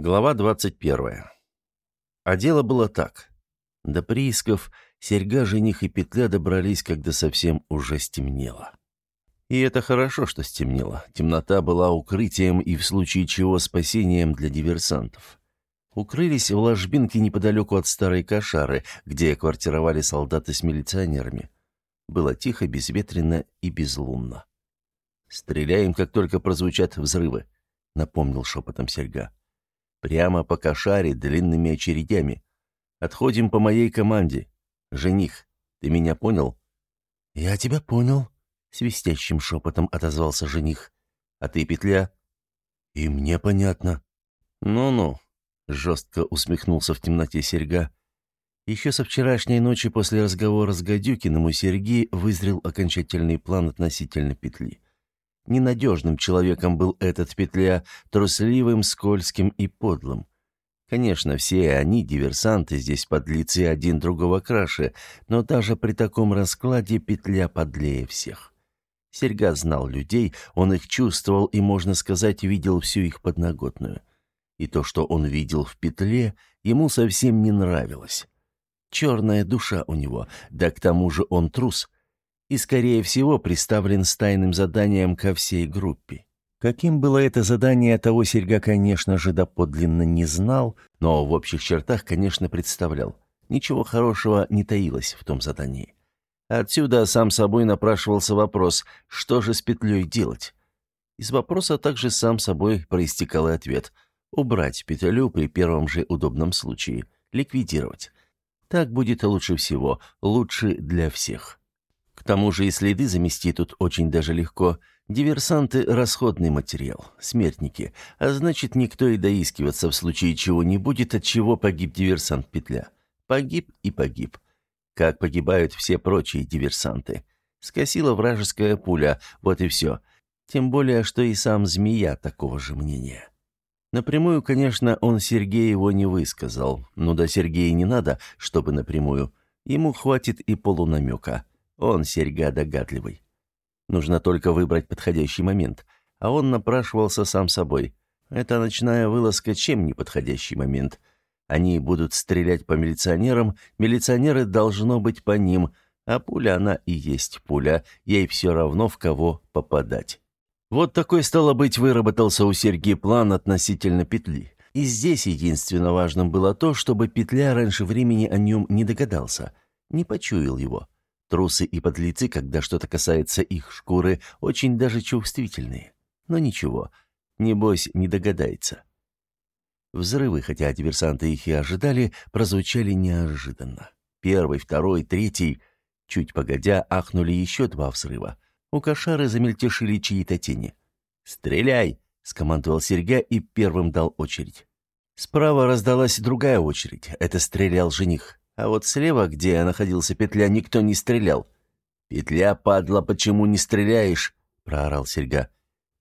Глава 21. А дело было так. До приисков серьга, жених и петля добрались, когда совсем уже стемнело. И это хорошо, что стемнело. Темнота была укрытием и в случае чего спасением для диверсантов. Укрылись в ложбинке неподалеку от старой кошары, где квартировали солдаты с милиционерами. Было тихо, безветренно и безлунно. «Стреляем, как только прозвучат взрывы», — напомнил шепотом серьга. Прямо по кошаре длинными очередями. Отходим по моей команде. Жених, ты меня понял?» «Я тебя понял», — свистящим шепотом отозвался жених. «А ты, петля?» «И мне понятно». «Ну-ну», — жестко усмехнулся в темноте серьга. Еще со вчерашней ночи после разговора с Гадюкиным у Сергея вызрел окончательный план относительно петли. Ненадежным человеком был этот петля, трусливым, скользким и подлым. Конечно, все они, диверсанты, здесь подлецы один другого краше, но даже при таком раскладе петля подлее всех. Серьга знал людей, он их чувствовал и, можно сказать, видел всю их подноготную. И то, что он видел в петле, ему совсем не нравилось. Черная душа у него, да к тому же он трус — и, скорее всего, представлен с тайным заданием ко всей группе. Каким было это задание, того Серьга, конечно же, доподлинно не знал, но в общих чертах, конечно, представлял. Ничего хорошего не таилось в том задании. Отсюда сам собой напрашивался вопрос, что же с петлей делать? Из вопроса также сам собой проистекал и ответ – убрать петлю при первом же удобном случае, ликвидировать. Так будет лучше всего, лучше для всех. Тому же и следы замести тут очень даже легко. Диверсанты – расходный материал, смертники, а значит, никто и доискиваться в случае чего не будет, от чего погиб диверсант Петля. Погиб и погиб. Как погибают все прочие диверсанты. Скосила вражеская пуля, вот и все. Тем более, что и сам Змея такого же мнения. Напрямую, конечно, он Сергееву не высказал. Ну да Сергея не надо, чтобы напрямую. Ему хватит и полунамека. Он серьга догадливый. Нужно только выбрать подходящий момент. А он напрашивался сам собой. Это ночная вылазка чем не подходящий момент? Они будут стрелять по милиционерам, милиционеры должно быть по ним, а пуля она и есть пуля, ей все равно в кого попадать. Вот такой, стало быть, выработался у Сергея план относительно петли. И здесь единственно важным было то, чтобы петля раньше времени о нем не догадался, не почуял его. Трусы и подлецы, когда что-то касается их шкуры, очень даже чувствительные. Но ничего, небось, не догадается. Взрывы, хотя диверсанты их и ожидали, прозвучали неожиданно. Первый, второй, третий. Чуть погодя, ахнули еще два взрыва. У кошары замельтешили чьи-то тени. «Стреляй!» — скомандовал Серьга и первым дал очередь. Справа раздалась другая очередь. Это стрелял жених. А вот слева, где находился петля, никто не стрелял. «Петля, падла, почему не стреляешь?» — проорал Серьга.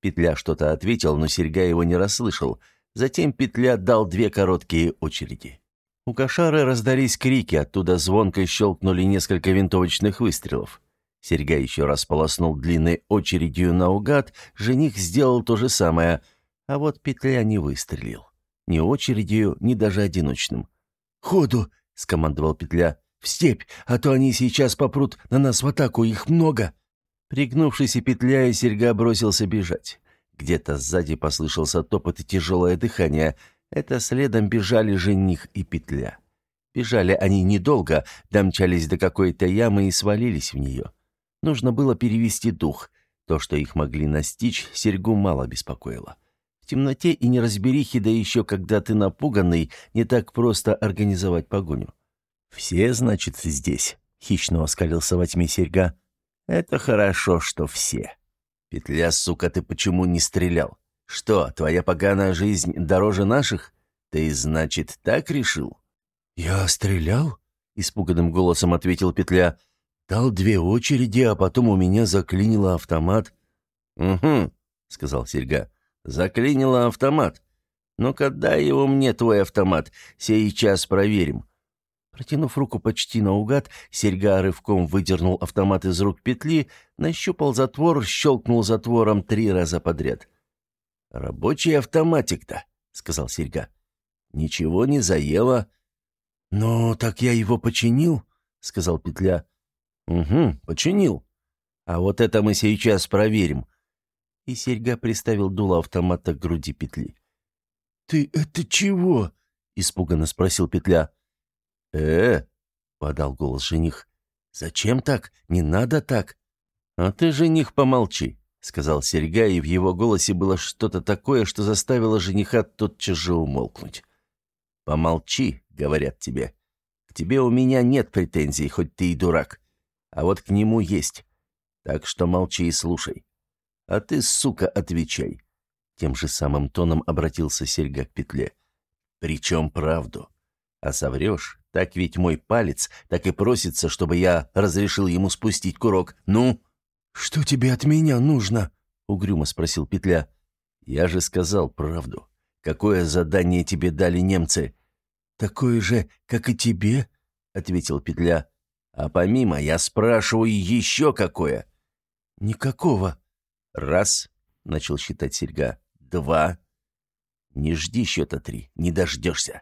Петля что-то ответил, но Серьга его не расслышал. Затем Петля дал две короткие очереди. У кошары раздались крики, оттуда звонко щелкнули несколько винтовочных выстрелов. Серьга еще раз полоснул длинной очередью наугад, жених сделал то же самое, а вот Петля не выстрелил. Ни очередью, ни даже одиночным. «Ходу!» — скомандовал Петля. «В степь, а то они сейчас попрут на нас в атаку, их много!» Пригнувшись и Петля, и Серьга бросился бежать. Где-то сзади послышался топот и тяжелое дыхание. Это следом бежали жених и Петля. Бежали они недолго, домчались до какой-то ямы и свалились в нее. Нужно было перевести дух. То, что их могли настичь, Серьгу мало беспокоило. В темноте и неразберихе, да еще когда ты напуганный, не так просто организовать погоню. «Все, значит, здесь?» — хищно оскалился во тьме серьга. «Это хорошо, что все. Петля, сука, ты почему не стрелял? Что, твоя поганая жизнь дороже наших? Ты, значит, так решил?» «Я стрелял?» — испуганным голосом ответил Петля. «Дал две очереди, а потом у меня заклинило автомат». «Угу», — сказал серьга. Заклинило автомат. Ну-ка дай его мне, твой автомат. Сейчас проверим». Протянув руку почти наугад, серьга рывком выдернул автомат из рук петли, нащупал затвор, щелкнул затвором три раза подряд. «Рабочий автоматик-то», — сказал серьга. Ничего не заело». «Но так я его починил», — сказал Петля. «Угу, починил. А вот это мы сейчас проверим». И серьга приставил дуло автомата к груди петли. «Ты это чего?» — испуганно спросил петля. «Э, подал голос жених, — зачем так? Не надо так». «А ты, жених, помолчи», — сказал серьга, и в его голосе было что-то такое, что заставило жениха тотчас же умолкнуть. «Помолчи», — говорят тебе. «К тебе у меня нет претензий, хоть ты и дурак. А вот к нему есть. Так что молчи и слушай. А ты, сука, отвечай». Тем же самым тоном обратился серьга к петле. «Причем правду. А соврешь, так ведь мой палец так и просится, чтобы я разрешил ему спустить курок. Ну?» «Что тебе от меня нужно?» — угрюмо спросил Петля. «Я же сказал правду. Какое задание тебе дали немцы?» «Такое же, как и тебе», — ответил Петля. «А помимо, я спрашиваю еще какое?» «Никакого». «Раз», — начал считать серьга. «Два». «Не жди счета три, не дождешься».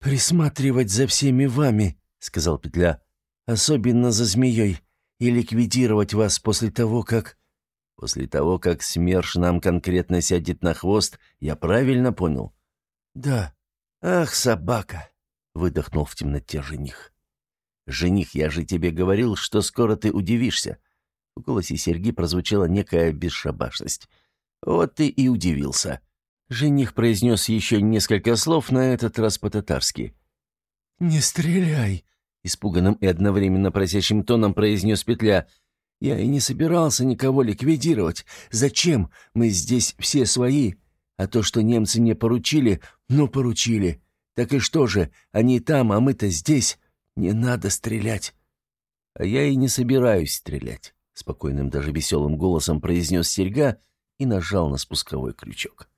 «Присматривать за всеми вами», — сказал Петля. «Особенно за змеей. И ликвидировать вас после того, как...» После того, как СМЕРШ нам конкретно сядет на хвост, я правильно понял? Да. Ах, собака, выдохнул в темноте жених. Жених, я же тебе говорил, что скоро ты удивишься. В голосе Серги прозвучала некая бесшабашность. Вот ты и удивился. Жених произнес еще несколько слов, на этот раз по-татарски. «Не стреляй!» — испуганным и одновременно просящим тоном произнес Петля — я и не собирался никого ликвидировать. Зачем? Мы здесь все свои. А то, что немцы не поручили, ну поручили. Так и что же, они там, а мы-то здесь. Не надо стрелять. А я и не собираюсь стрелять, спокойным даже веселым голосом произнес серьга и нажал на спусковой крючок.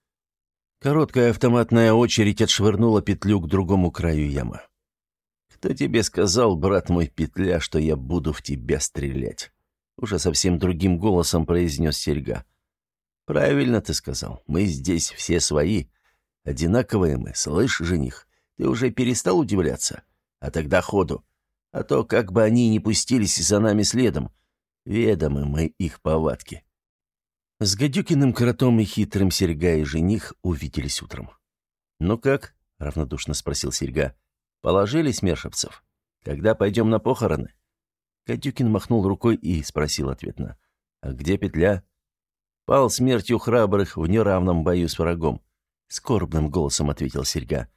Короткая автоматная очередь отшвырнула петлю к другому краю ямы. «Кто тебе сказал, брат мой петля, что я буду в тебя стрелять?» уже совсем другим голосом произнес серьга. «Правильно ты сказал. Мы здесь все свои. Одинаковые мы, слышь, жених. Ты уже перестал удивляться? А тогда ходу. А то как бы они не пустились за нами следом. Ведомы мы их повадки». С Гадюкиным кротом и хитрым серьга и жених увиделись утром. «Ну как?» — равнодушно спросил серьга. «Положили смершевцев? Когда пойдем на похороны?» Кадюкин махнул рукой и спросил ответно. «А где петля?» «Пал смертью храбрых в неравном бою с врагом», — скорбным голосом ответил Серьга.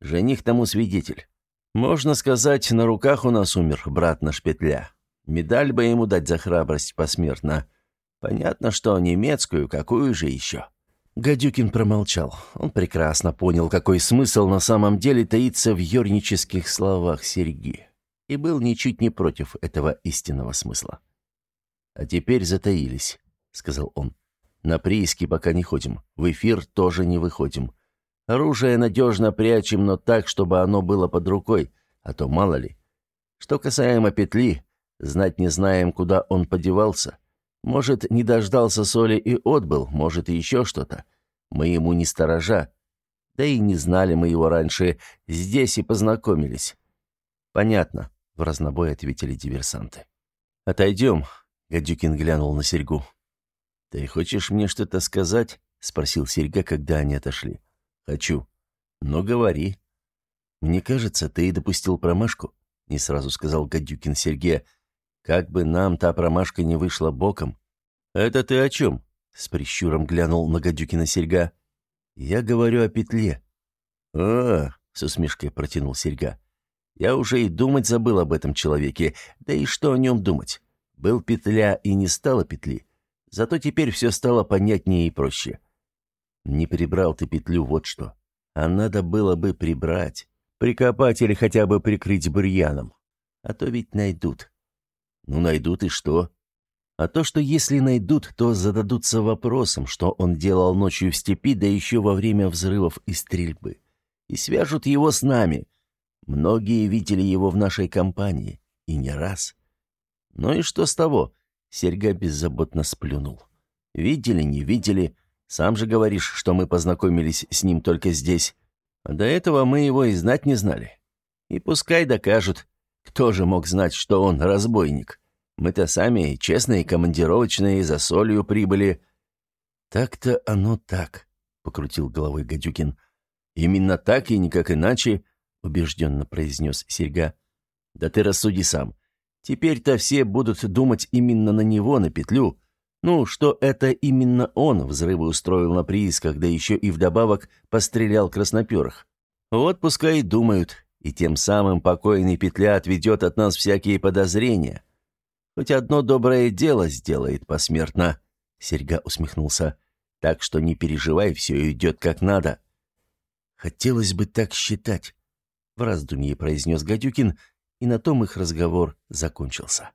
«Жених тому свидетель. Можно сказать, на руках у нас умер брат наш петля. Медаль бы ему дать за храбрость посмертно. Понятно, что немецкую, какую же еще?» Гадюкин промолчал. Он прекрасно понял, какой смысл на самом деле таится в ернических словах Серьги и был ничуть не против этого истинного смысла. «А теперь затаились», — сказал он. «На прииски пока не ходим, в эфир тоже не выходим. Оружие надежно прячем, но так, чтобы оно было под рукой, а то мало ли. Что касаемо петли, знать не знаем, куда он подевался. Может, не дождался соли и отбыл, может, и еще что-то. Мы ему не сторожа. Да и не знали мы его раньше, здесь и познакомились. Понятно. — в разнобой ответили диверсанты. «Отойдем», — Гадюкин глянул на серьгу. «Ты хочешь мне что-то сказать?» — спросил серьга, когда они отошли. «Хочу. Но говори». «Мне кажется, ты допустил промашку», — не сразу сказал Гадюкин Сергея. «Как бы нам та промашка не вышла боком». «Это ты о чем?» — с прищуром глянул на Гадюкина серьга. «Я говорю о петле». «А, — с усмешкой протянул серьга. Я уже и думать забыл об этом человеке, да и что о нем думать. Был петля и не стало петли. Зато теперь все стало понятнее и проще. Не прибрал ты петлю, вот что. А надо было бы прибрать, прикопать или хотя бы прикрыть бурьяном. А то ведь найдут. Ну, найдут и что? А то, что если найдут, то зададутся вопросом, что он делал ночью в степи, да еще во время взрывов и стрельбы. И свяжут его с нами, Многие видели его в нашей компании, и не раз. Ну и что с того? Серьга беззаботно сплюнул. Видели, не видели. Сам же говоришь, что мы познакомились с ним только здесь. А до этого мы его и знать не знали. И пускай докажут, кто же мог знать, что он разбойник. Мы-то сами честные командировочные за солью прибыли. Так-то оно так, покрутил головой Гадюкин. Именно так и никак иначе, убежденно произнес Серьга. Да ты рассуди сам. Теперь-то все будут думать именно на него, на петлю. Ну, что это именно он взрывы устроил на приисках, да еще и вдобавок пострелял красноперых. Вот пускай и думают, и тем самым покойный петля отведет от нас всякие подозрения. Хоть одно доброе дело сделает посмертно, — Серьга усмехнулся. Так что не переживай, все идет как надо. Хотелось бы так считать, — в раздумье произнес Гадюкин, и на том их разговор закончился.